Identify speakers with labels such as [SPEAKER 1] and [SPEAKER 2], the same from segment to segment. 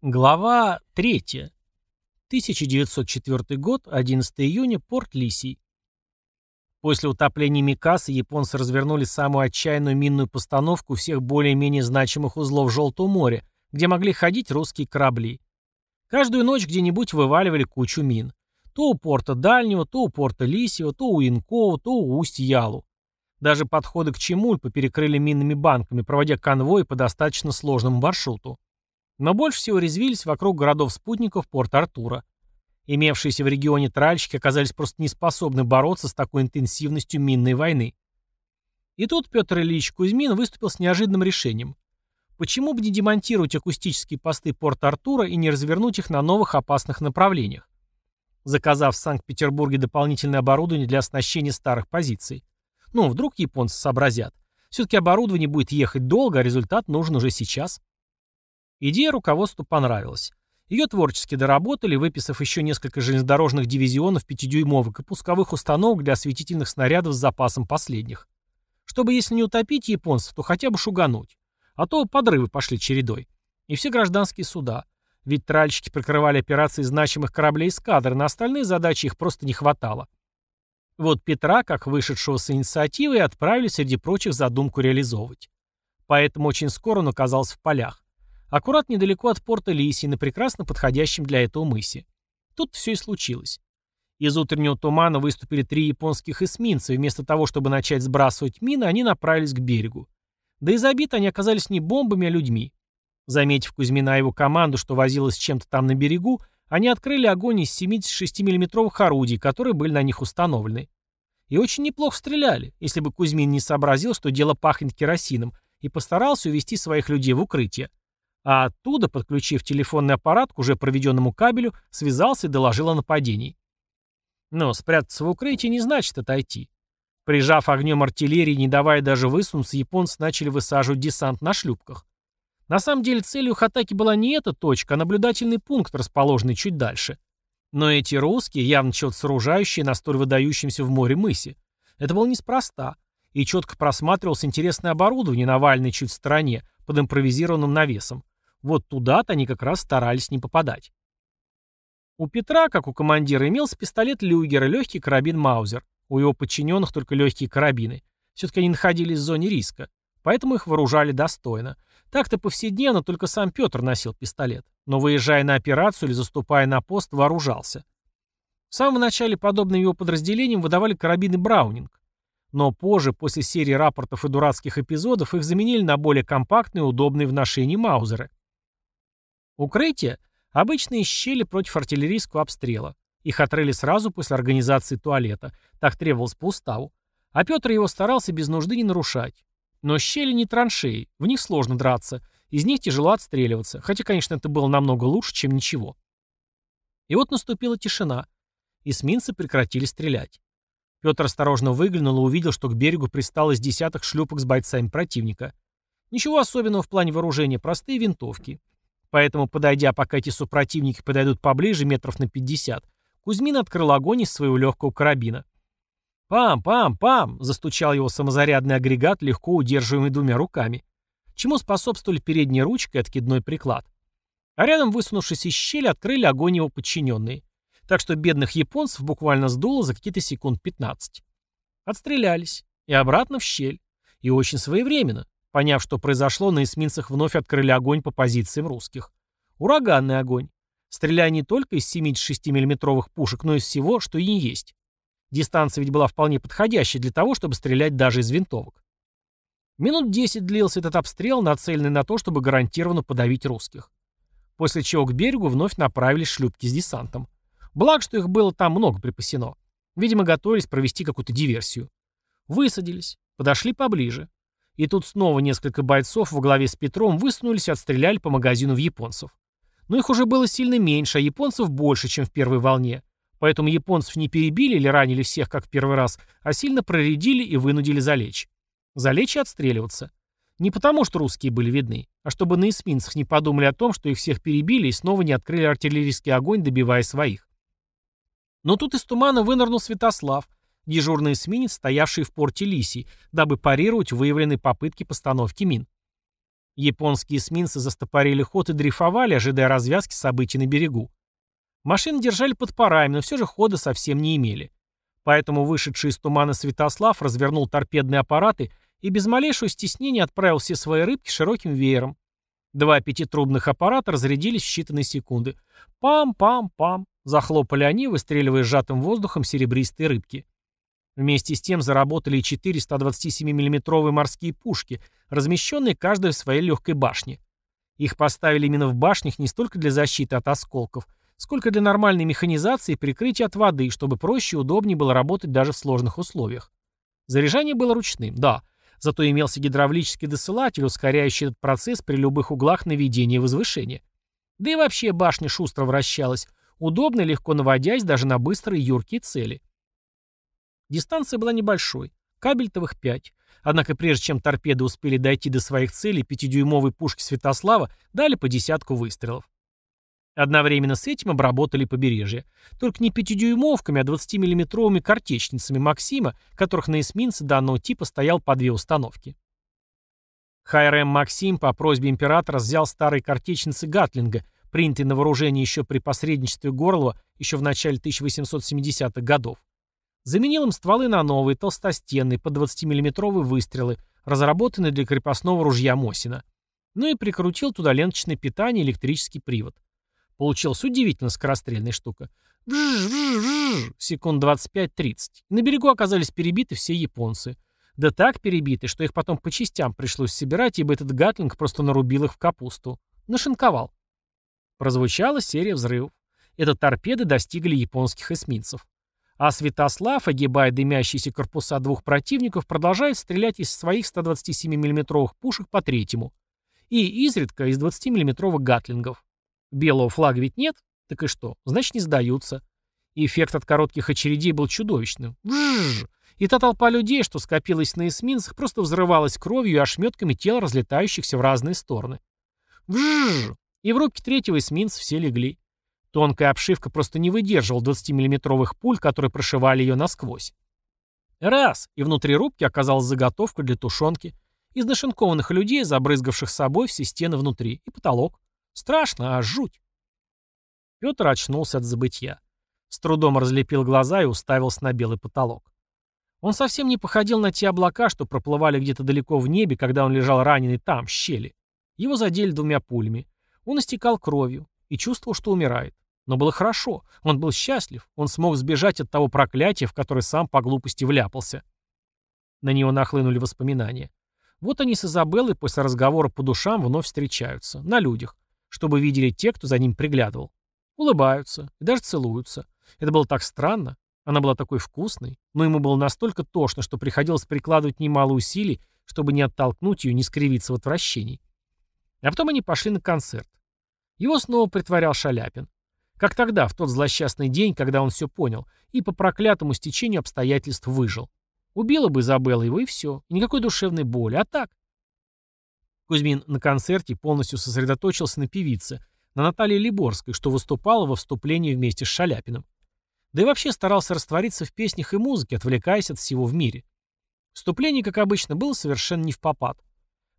[SPEAKER 1] Глава 3. 1904 год, 11 июня, порт Лисий. После утопления Микасы японцы развернули самую отчаянную минную постановку всех более-менее значимых узлов Желтого моря, где могли ходить русские корабли. Каждую ночь где-нибудь вываливали кучу мин. То у порта Дальнего, то у порта Лисьего, то у Инкова, то у Усть-Ялу. Даже подходы к Чемульпу перекрыли минными банками, проводя конвой по достаточно сложному маршруту. Но больше всего резвились вокруг городов-спутников Порт-Артура. Имевшиеся в регионе тральщики оказались просто не способны бороться с такой интенсивностью минной войны. И тут Петр Ильич Кузьмин выступил с неожиданным решением. Почему бы не демонтировать акустические посты Порт-Артура и не развернуть их на новых опасных направлениях? Заказав в Санкт-Петербурге дополнительное оборудование для оснащения старых позиций. Ну, вдруг японцы сообразят. Все-таки оборудование будет ехать долго, а результат нужен уже сейчас. Идея руководству понравилась. Ее творчески доработали, выписав еще несколько железнодорожных дивизионов пятидюймовок и пусковых установок для осветительных снарядов с запасом последних. Чтобы, если не утопить японцев, то хотя бы шугануть. А то подрывы пошли чередой. И все гражданские суда. Ведь тральщики прикрывали операции значимых кораблей эскадры, на остальные задачи их просто не хватало. Вот Петра, как вышедшего с инициативой, отправили среди прочих задумку реализовывать. Поэтому очень скоро он оказался в полях. Аккурат недалеко от порта Лисии, на прекрасно подходящем для этого мысе. Тут все и случилось. Из утреннего тумана выступили три японских эсминца, и вместо того, чтобы начать сбрасывать мины, они направились к берегу. Да и забиты они оказались не бомбами, а людьми. Заметив Кузьмина и его команду, что возилась чем-то там на берегу, они открыли огонь из 76 миллиметровых орудий, которые были на них установлены. И очень неплохо стреляли, если бы Кузьмин не сообразил, что дело пахнет керосином, и постарался увести своих людей в укрытие а оттуда, подключив телефонный аппарат к уже проведенному кабелю, связался и доложил о нападении. Но спрятаться в укрытии не значит отойти. Прижав огнем артиллерии, не давая даже высунуться, японцы начали высаживать десант на шлюпках. На самом деле целью их атаки была не эта точка, а наблюдательный пункт, расположенный чуть дальше. Но эти русские, явно чего-то сооружающие на столь выдающемся в море мысе. Это было неспроста. И четко просматривалось интересное оборудование, навальное чуть в стороне, под импровизированным навесом. Вот туда-то они как раз старались не попадать. У Петра, как у командира, имелся пистолет Люгера, легкий карабин Маузер. У его подчиненных только легкие карабины. Все-таки они находились в зоне риска. Поэтому их вооружали достойно. Так-то повседневно только сам Петр носил пистолет. Но выезжая на операцию или заступая на пост, вооружался. В самом начале подобным его подразделениям выдавали карабины Браунинг. Но позже, после серии рапортов и дурацких эпизодов, их заменили на более компактные и удобные в ношении маузеры. Укрытие – обычные щели против артиллерийского обстрела. Их отрыли сразу после организации туалета. Так требовалось по уставу. А Петр его старался без нужды не нарушать. Но щели не траншеи, в них сложно драться, из них тяжело отстреливаться, хотя, конечно, это было намного лучше, чем ничего. И вот наступила тишина. Эсминцы прекратили стрелять. Петр осторожно выглянул и увидел, что к берегу пристало из десяток шлюпок с бойцами противника. Ничего особенного в плане вооружения, простые винтовки. Поэтому, подойдя, пока эти супротивники подойдут поближе, метров на 50, Кузьмин открыл огонь из своего легкого карабина. «Пам-пам-пам!» — застучал его самозарядный агрегат, легко удерживаемый двумя руками. Чему способствовали передняя ручка и откидной приклад. А рядом, высунувшись из щели, открыли огонь его подчиненные. Так что бедных японцев буквально сдуло за какие-то секунд 15. Отстрелялись. И обратно в щель. И очень своевременно. Поняв, что произошло, на эсминцах вновь открыли огонь по позициям русских. Ураганный огонь. Стреляя не только из 76 миллиметровых пушек, но и из всего, что и есть. Дистанция ведь была вполне подходящей для того, чтобы стрелять даже из винтовок. Минут 10 длился этот обстрел, нацеленный на то, чтобы гарантированно подавить русских. После чего к берегу вновь направились шлюпки с десантом. Благо, что их было там много припасено. Видимо, готовились провести какую-то диверсию. Высадились, подошли поближе. И тут снова несколько бойцов во главе с Петром высунулись и отстреляли по магазину в японцев. Но их уже было сильно меньше, а японцев больше, чем в первой волне. Поэтому японцев не перебили или ранили всех, как в первый раз, а сильно проредили и вынудили залечь. Залечь и отстреливаться. Не потому, что русские были видны, а чтобы на эсминцах не подумали о том, что их всех перебили и снова не открыли артиллерийский огонь, добивая своих. Но тут из тумана вынырнул Святослав, дежурный эсминец, стоявший в порте Лисий, дабы парировать выявленные попытки постановки мин. Японские эсминцы застопорили ход и дрейфовали, ожидая развязки событий на берегу. Машины держали под парами, но все же хода совсем не имели. Поэтому вышедший из тумана Святослав развернул торпедные аппараты и без малейшего стеснения отправил все свои рыбки широким веером. Два пятитрубных аппарата разрядились в считанные секунды. Пам-пам-пам. Захлопали они, выстреливая сжатым воздухом серебристые рыбки. Вместе с тем заработали и четыре 127 миллиметровые морские пушки, размещенные каждая в своей легкой башне. Их поставили именно в башнях не столько для защиты от осколков, сколько для нормальной механизации и прикрытия от воды, чтобы проще и удобнее было работать даже в сложных условиях. Заряжание было ручным, да, зато имелся гидравлический досылатель, ускоряющий этот процесс при любых углах наведения и возвышения. Да и вообще башня шустро вращалась, удобно и легко наводясь даже на быстрые юркие цели. Дистанция была небольшой, кабельтовых 5. Однако прежде чем торпеды успели дойти до своих целей, пятидюймовые пушки Святослава дали по десятку выстрелов. Одновременно с этим обработали побережье. Только не пятидюймовками, а 20-миллиметровыми картечницами Максима, которых на эсминце данного типа стоял по две установки. ХРМ «Максим» по просьбе императора взял старые картечницы Гатлинга, принятые на вооружение еще при посредничестве Горлова еще в начале 1870-х годов. Заменил им стволы на новые, толстостенные, по 20-миллиметровые выстрелы, разработанные для крепостного ружья Мосина. Ну и прикрутил туда ленточное питание и электрический привод. Получилась удивительно скорострельная штука. Вжж, секунд 25-30. На берегу оказались перебиты все японцы. Да так перебиты, что их потом по частям пришлось собирать, ибо этот гатлинг просто нарубил их в капусту. Нашинковал. Прозвучала серия взрывов. Это торпеды достигли японских эсминцев. А Святослав, огибая дымящиеся корпуса двух противников, продолжает стрелять из своих 127 миллиметровых пушек по третьему. И изредка из 20 миллиметровых гатлингов. Белого флага ведь нет? Так и что? Значит, не сдаются. И эффект от коротких очередей был чудовищным. Вжжж! И та толпа людей, что скопилась на эсминцах, просто взрывалась кровью и ошметками тел, разлетающихся в разные стороны. Вжжж! И в рубке третьего эсминца все легли. Тонкая обшивка просто не выдерживала 20-миллиметровых пуль, которые прошивали ее насквозь. Раз, и внутри рубки оказалась заготовка для тушенки. Из нашинкованных людей, забрызгавших собой все стены внутри, и потолок. Страшно, а жуть. Петр очнулся от забытья. С трудом разлепил глаза и уставился на белый потолок. Он совсем не походил на те облака, что проплывали где-то далеко в небе, когда он лежал раненый там, в щели. Его задели двумя пулями. Он истекал кровью и чувствовал, что умирает. Но было хорошо. Он был счастлив. Он смог сбежать от того проклятия, в которое сам по глупости вляпался. На него нахлынули воспоминания. Вот они с Изабеллой после разговора по душам вновь встречаются. На людях чтобы видели те, кто за ним приглядывал. Улыбаются и даже целуются. Это было так странно. Она была такой вкусной, но ему было настолько тошно, что приходилось прикладывать немало усилий, чтобы не оттолкнуть ее, не скривиться в отвращении. А потом они пошли на концерт. Его снова притворял Шаляпин. Как тогда, в тот злосчастный день, когда он все понял, и по проклятому стечению обстоятельств выжил. Убила бы Изабелла его, и все. И никакой душевной боли. А так, Кузьмин на концерте полностью сосредоточился на певице, на Наталье Либорской, что выступала во вступлении вместе с Шаляпиным. Да и вообще старался раствориться в песнях и музыке, отвлекаясь от всего в мире. Вступление, как обычно, было совершенно не в попад,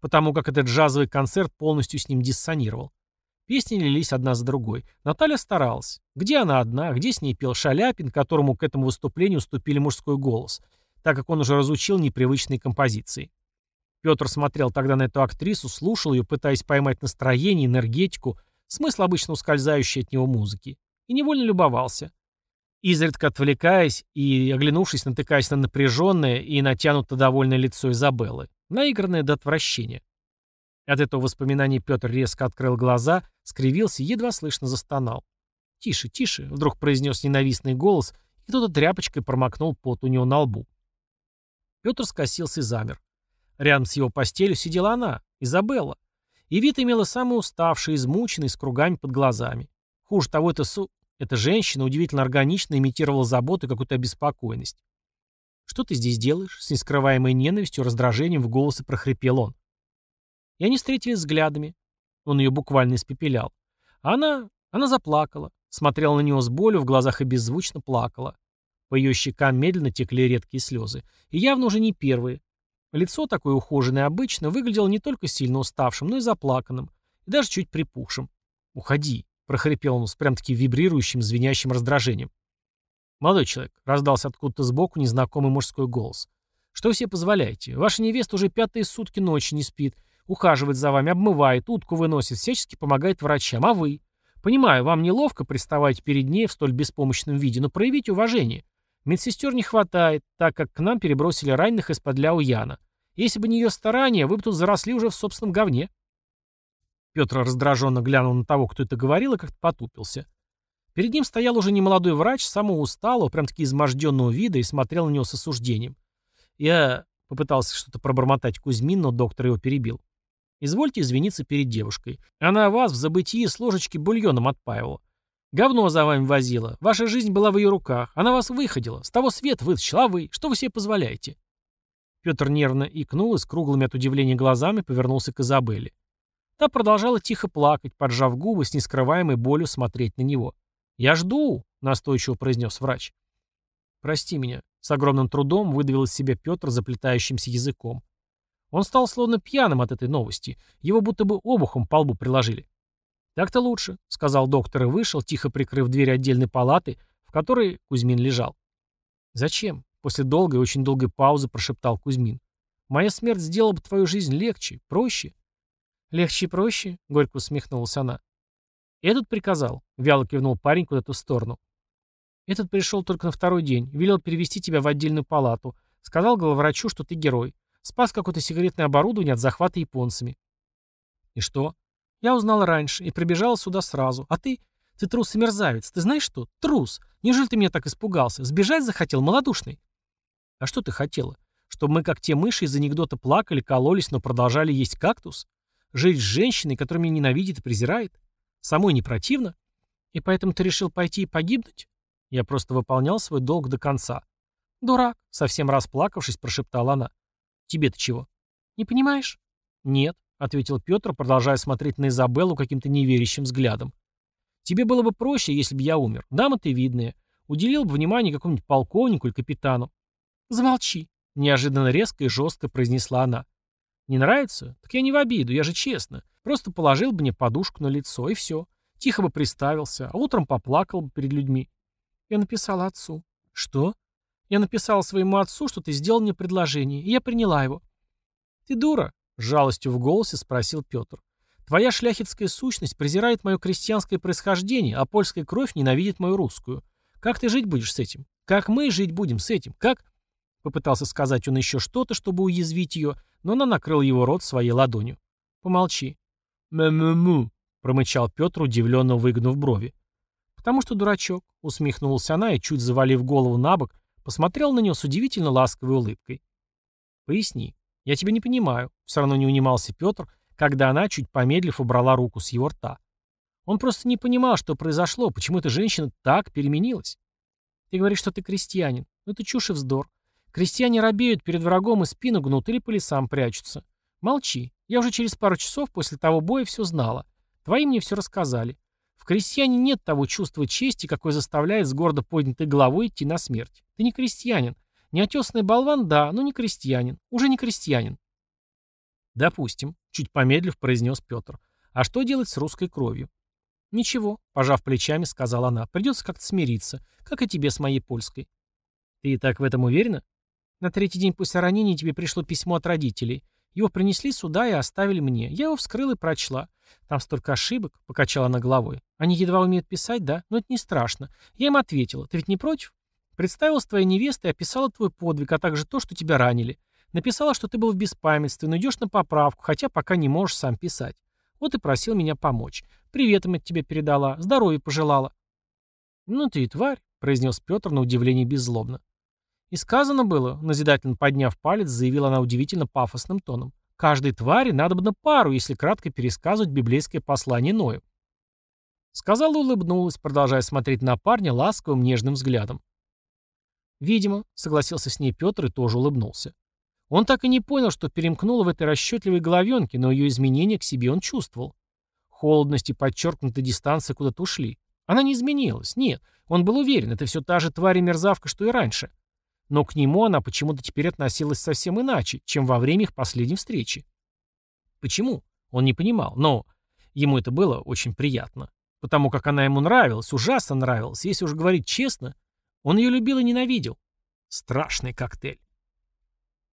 [SPEAKER 1] потому как этот джазовый концерт полностью с ним диссонировал. Песни лились одна за другой. Наталья старалась. Где она одна, где с ней пел Шаляпин, которому к этому выступлению уступили мужской голос, так как он уже разучил непривычные композиции. Петр смотрел тогда на эту актрису, слушал ее, пытаясь поймать настроение, энергетику, смысл обычно ускользающий от него музыки, и невольно любовался. Изредка отвлекаясь и, оглянувшись, натыкаясь на напряженное и натянуто довольное лицо Изабеллы, наигранное до отвращения. От этого воспоминания Петр резко открыл глаза, скривился и едва слышно застонал. «Тише, тише», — вдруг произнес ненавистный голос, и кто-то тряпочкой промокнул пот у него на лбу. Петр скосился и замер. Рядом с его постелью сидела она, Изабелла. И вид имела самый уставший, измученный, с кругами под глазами. Хуже того, эта, су... эта женщина удивительно органично имитировала заботу и какую-то обеспокоенность. «Что ты здесь делаешь?» С нескрываемой ненавистью, раздражением в голосе прохрипел он. И они встретились взглядами. Он ее буквально испепелял. А она... она заплакала. Смотрела на него с болью, в глазах и беззвучно плакала. По ее щекам медленно текли редкие слезы. И явно уже не первые. Лицо, такое ухоженное обычно, выглядело не только сильно уставшим, но и заплаканным, и даже чуть припухшим. «Уходи», — прохрипел он с прям-таки вибрирующим, звенящим раздражением. «Молодой человек», — раздался откуда-то сбоку незнакомый мужской голос. «Что вы себе позволяете? Ваша невеста уже пятые сутки ночи не спит, ухаживает за вами, обмывает, утку выносит, всячески помогает врачам. А вы? Понимаю, вам неловко приставать перед ней в столь беспомощном виде, но проявите уважение. Медсестер не хватает, так как к нам перебросили раненых из-под Ляо-Яна. Если бы не ее старания, вы бы тут заросли уже в собственном говне». Петр раздраженно глянул на того, кто это говорил, и как-то потупился. Перед ним стоял уже немолодой врач, самого усталого, прям-таки изможденного вида, и смотрел на него с осуждением. Я попытался что-то пробормотать Кузьмин, но доктор его перебил. Извольте извиниться перед девушкой. Она вас в забытии с ложечки бульоном отпаивала. Говно за вами возила. Ваша жизнь была в ее руках. Она вас выходила. С того света вытащила, вы? Что вы себе позволяете?» Петр нервно икнул и с круглыми от удивления глазами повернулся к Изабелле. Та продолжала тихо плакать, поджав губы с нескрываемой болью смотреть на него. «Я жду», — настойчиво произнес врач. «Прости меня», — с огромным трудом выдавил из себя Петр заплетающимся языком. Он стал словно пьяным от этой новости. Его будто бы обухом по лбу приложили. «Так-то лучше», — сказал доктор и вышел, тихо прикрыв дверь отдельной палаты, в которой Кузьмин лежал. «Зачем?» — после долгой, очень долгой паузы прошептал Кузьмин. «Моя смерть сделала бы твою жизнь легче, проще». «Легче и проще?» — горько усмехнулась она. «Этот приказал», — вяло кивнул парень куда-то в сторону. «Этот пришел только на второй день, велел перевести тебя в отдельную палату. Сказал главврачу, что ты герой. Спас какое-то сигаретное оборудование от захвата японцами». «И что?» Я узнала раньше и прибежала сюда сразу. А ты? Ты трус и мерзавец. Ты знаешь что? Трус. Неужели ты меня так испугался? Сбежать захотел, малодушный? А что ты хотела? Чтобы мы, как те мыши из анекдота, плакали, кололись, но продолжали есть кактус? Жить с женщиной, которая меня ненавидит и презирает? Самой не противно? И поэтому ты решил пойти и погибнуть? Я просто выполнял свой долг до конца. Дурак, совсем расплакавшись, прошептала она. Тебе-то чего? Не понимаешь? Нет. — ответил Петр, продолжая смотреть на Изабеллу каким-то неверящим взглядом. «Тебе было бы проще, если бы я умер. Дама ты видная. Уделил бы внимание какому-нибудь полковнику или капитану». «Замолчи», — неожиданно резко и жестко произнесла она. «Не нравится? Так я не в обиду, я же честно. Просто положил бы мне подушку на лицо, и все. Тихо бы приставился, а утром поплакал бы перед людьми». Я написала отцу. «Что?» «Я написала своему отцу, что ты сделал мне предложение, и я приняла его». «Ты дура», с жалостью в голосе спросил Петр. «Твоя шляхетская сущность презирает мое крестьянское происхождение, а польская кровь ненавидит мою русскую. Как ты жить будешь с этим? Как мы жить будем с этим? Как...» Попытался сказать он еще что-то, чтобы уязвить ее, но она накрыла его рот своей ладонью. «Помолчи». «Мэ-мэ-му», — промычал Петр, удивленно выгнув брови. «Потому что дурачок», — усмехнулась она и, чуть завалив голову на бок, посмотрел на него с удивительно ласковой улыбкой. «Поясни, «Я тебя не понимаю», — все равно не унимался Петр, когда она, чуть помедлив, убрала руку с его рта. Он просто не понимал, что произошло, почему эта женщина так переменилась. «Ты говоришь, что ты крестьянин. Ну это чушь и вздор. Крестьяне робеют перед врагом и спину гнут или по лесам прячутся. Молчи. Я уже через пару часов после того боя все знала. Твои мне все рассказали. В крестьяне нет того чувства чести, какое заставляет с гордо поднятой головой идти на смерть. Ты не крестьянин. Неотесанный болван, да, но не крестьянин. Уже не крестьянин. Допустим, чуть помедлив, произнес Петр. А что делать с русской кровью? Ничего, пожав плечами, сказала она. Придется как-то смириться, как и тебе с моей польской. Ты и так в этом уверена? На третий день после ранения тебе пришло письмо от родителей. Его принесли сюда и оставили мне. Я его вскрыла и прочла. Там столько ошибок, покачала она головой. Они едва умеют писать, да? Но это не страшно. Я им ответила. Ты ведь не против? Представилась твоей невестой описала твой подвиг, а также то, что тебя ранили. Написала, что ты был в беспамятстве, но идешь на поправку, хотя пока не можешь сам писать. Вот и просил меня помочь. Приветом от тебе передала, здоровья пожелала. Ну ты и тварь, произнес Петр на удивление беззлобно. И сказано было, назидательно подняв палец, заявила она удивительно пафосным тоном. Каждой твари надо бы на пару, если кратко пересказывать библейское послание Ною. Сказала улыбнулась, продолжая смотреть на парня ласковым нежным взглядом. «Видимо», — согласился с ней Петр и тоже улыбнулся. Он так и не понял, что перемкнуло в этой расчетливой головенке, но ее изменения к себе он чувствовал. Холодность и подчеркнутая дистанция куда-то ушли. Она не изменилась, нет. Он был уверен, это все та же тварь и мерзавка, что и раньше. Но к нему она почему-то теперь относилась совсем иначе, чем во время их последней встречи. Почему? Он не понимал, но ему это было очень приятно. Потому как она ему нравилась, ужасно нравилась, если уж говорить честно, он ее любил и ненавидел. Страшный коктейль.